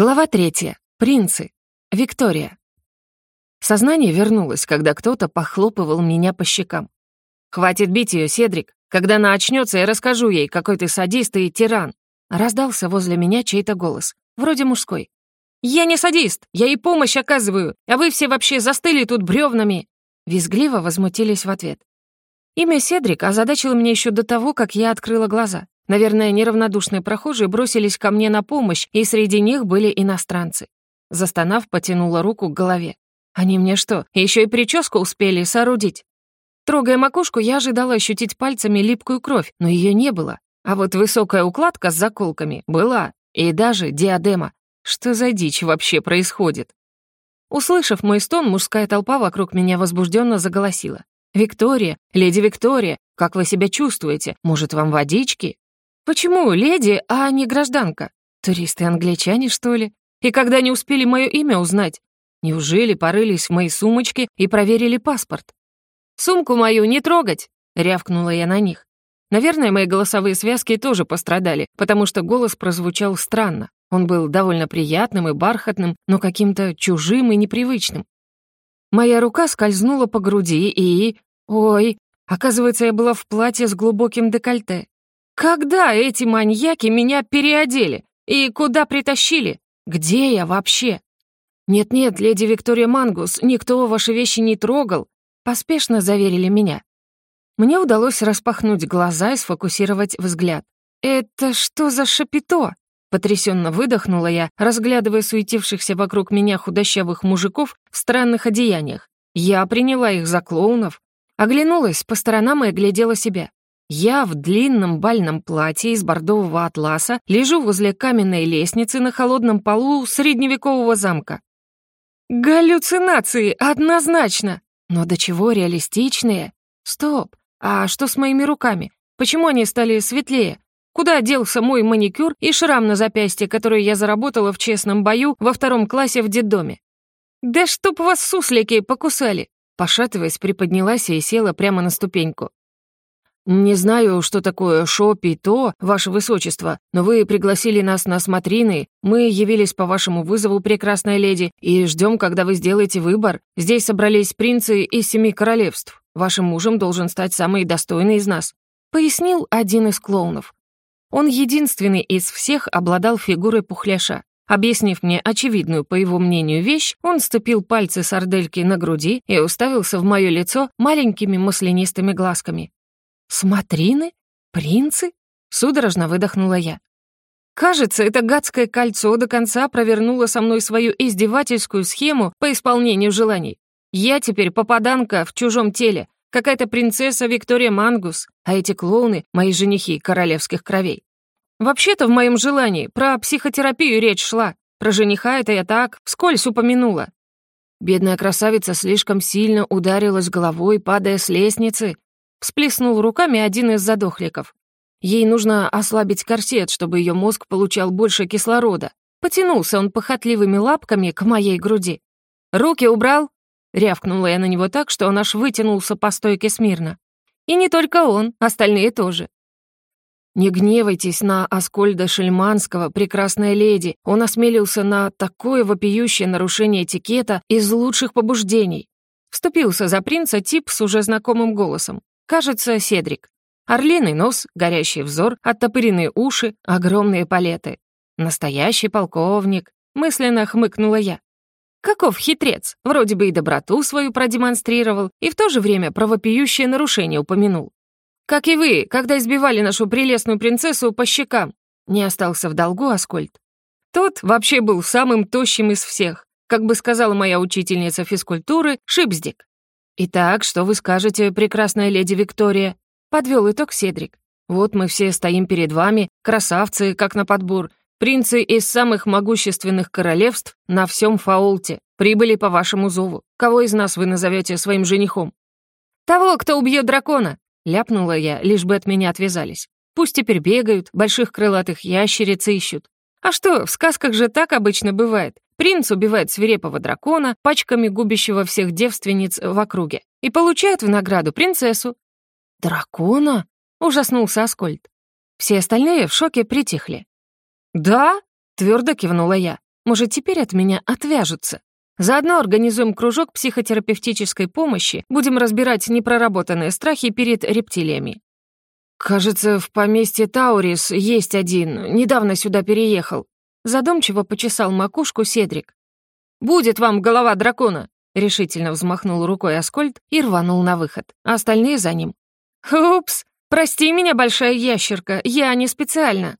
Глава третья. Принцы. Виктория. Сознание вернулось, когда кто-то похлопывал меня по щекам. «Хватит бить ее, Седрик. Когда она очнется, я расскажу ей, какой ты садист и тиран». Раздался возле меня чей-то голос, вроде мужской. «Я не садист, я ей помощь оказываю, а вы все вообще застыли тут бревнами!» Визгливо возмутились в ответ. Имя Седрик озадачило меня еще до того, как я открыла глаза. Наверное, неравнодушные прохожие бросились ко мне на помощь, и среди них были иностранцы. Застонав, потянула руку к голове. Они мне что, еще и прическу успели соорудить? Трогая макушку, я ожидала ощутить пальцами липкую кровь, но ее не было. А вот высокая укладка с заколками была, и даже диадема. Что за дичь вообще происходит? Услышав мой стон, мужская толпа вокруг меня возбужденно заголосила. «Виктория, леди Виктория, как вы себя чувствуете? Может, вам водички?» Почему леди, а не гражданка? Туристы-англичане, что ли? И когда не успели мое имя узнать? Неужели порылись в моей сумочке и проверили паспорт? «Сумку мою не трогать!» — рявкнула я на них. Наверное, мои голосовые связки тоже пострадали, потому что голос прозвучал странно. Он был довольно приятным и бархатным, но каким-то чужим и непривычным. Моя рука скользнула по груди и... Ой, оказывается, я была в платье с глубоким декольте. Когда эти маньяки меня переодели? И куда притащили? Где я вообще? Нет-нет, леди Виктория Мангус, никто ваши вещи не трогал, поспешно заверили меня. Мне удалось распахнуть глаза и сфокусировать взгляд. «Это что за шапито?» Потрясенно выдохнула я, разглядывая суетившихся вокруг меня худощавых мужиков в странных одеяниях. Я приняла их за клоунов. Оглянулась по сторонам и оглядела себя. Я в длинном бальном платье из бордового атласа лежу возле каменной лестницы на холодном полу средневекового замка. Галлюцинации, однозначно! Но до чего реалистичные? Стоп, а что с моими руками? Почему они стали светлее? Куда делся мой маникюр и шрам на запястье, который я заработала в честном бою во втором классе в детдоме? «Да чтоб вас суслики покусали!» Пошатываясь, приподнялась и села прямо на ступеньку. «Не знаю, что такое шопи то, ваше высочество, но вы пригласили нас на смотрины, мы явились по вашему вызову, прекрасная леди, и ждем, когда вы сделаете выбор. Здесь собрались принцы из семи королевств. Вашим мужем должен стать самый достойный из нас», — пояснил один из клоунов. Он единственный из всех обладал фигурой пухляша. Объяснив мне очевидную, по его мнению, вещь, он сцепил пальцы сардельки на груди и уставился в мое лицо маленькими маслянистыми глазками. «Смотрины? Принцы?» — судорожно выдохнула я. Кажется, это гадское кольцо до конца провернуло со мной свою издевательскую схему по исполнению желаний. Я теперь попаданка в чужом теле, какая-то принцесса Виктория Мангус, а эти клоуны — мои женихи королевских кровей. Вообще-то в моем желании про психотерапию речь шла. Про жениха это я так вскользь упомянула. Бедная красавица слишком сильно ударилась головой, падая с лестницы, Всплеснул руками один из задохликов. Ей нужно ослабить корсет, чтобы ее мозг получал больше кислорода. Потянулся он похотливыми лапками к моей груди. «Руки убрал?» Рявкнула я на него так, что он аж вытянулся по стойке смирно. И не только он, остальные тоже. «Не гневайтесь на Аскольда Шельманского, прекрасная леди. Он осмелился на такое вопиющее нарушение этикета из лучших побуждений». Вступился за принца тип с уже знакомым голосом. Кажется, Седрик. Орлиный нос, горящий взор, оттопыренные уши, огромные палеты. Настоящий полковник, мысленно хмыкнула я. Каков хитрец, вроде бы и доброту свою продемонстрировал, и в то же время правопиющее нарушение упомянул. Как и вы, когда избивали нашу прелестную принцессу по щекам. Не остался в долгу Аскольд. Тот вообще был самым тощим из всех, как бы сказала моя учительница физкультуры, Шипздик. «Итак, что вы скажете, прекрасная леди Виктория?» — подвел итог Седрик. «Вот мы все стоим перед вами, красавцы, как на подбор, принцы из самых могущественных королевств на всем Фаолте, прибыли по вашему зову. Кого из нас вы назовете своим женихом?» «Того, кто убьет дракона!» — ляпнула я, лишь бы от меня отвязались. «Пусть теперь бегают, больших крылатых ящериц ищут. А что, в сказках же так обычно бывает. Принц убивает свирепого дракона, пачками губящего всех девственниц в округе, и получает в награду принцессу. «Дракона?» — ужаснулся Аскольд. Все остальные в шоке притихли. «Да?» — твердо кивнула я. Может, теперь от меня отвяжутся? Заодно организуем кружок психотерапевтической помощи, будем разбирать непроработанные страхи перед рептилиями. «Кажется, в поместье Таурис есть один, недавно сюда переехал». Задумчиво почесал макушку Седрик. «Будет вам голова дракона!» Решительно взмахнул рукой Аскольд и рванул на выход, а остальные за ним. «Упс! Прости меня, большая ящерка, я не специально!»